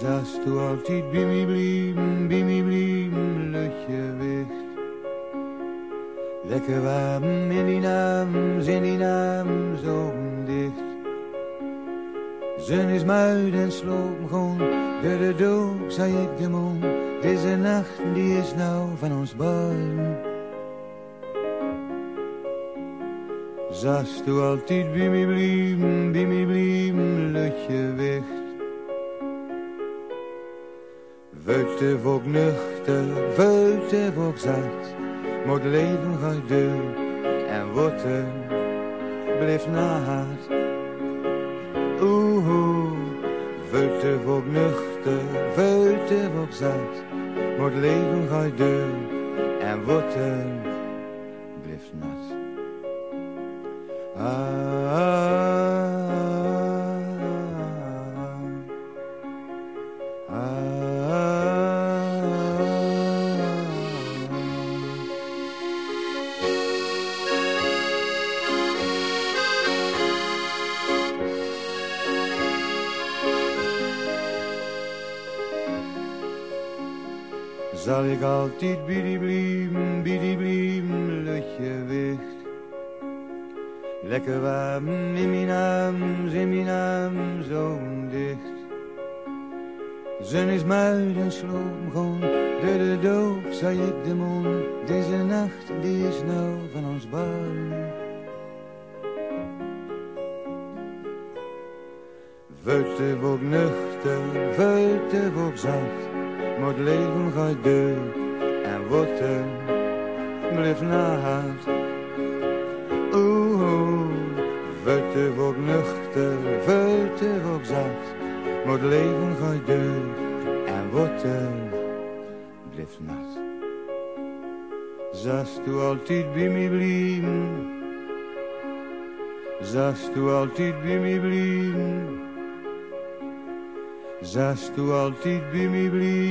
Zast du altijd mij blieben, blieben, luchtje wicht. Lekker warm in die naam, in die naam, zo dicht. Zon is muid en sloop gewoon, door de dook zei ik de mond. Deze nacht die is nou van ons beiden. Zast du altijd bij Vuilte volk nuchter, vuilte volk zat. Maar het leven gaat deur en water blijft naad. Oeh, vuilte volk nuchter, vuilte volk zat. Maar het leven gaat deur en water blijft nat. Ah, ah, Zal ik altijd die blijven, luchtje wicht. Lekker warm in mijn arm, in mijn arm, zo dicht. Zon is muid en sloop gewoon, door de doop zei ik de mond. Deze nacht, die is nou van ons beiden. Vuilte volk nuchter, vuilte volk zat. Maar het leven gaat deur en water blijft naad. Oeh, vuilte volk nuchter, vuilte volk zat. Maar het leven gaat deur en water blijft nat. Zast du altijd bij mij blieben, zast du altijd bij mij blieben. Zast du altijd bij mij wicht.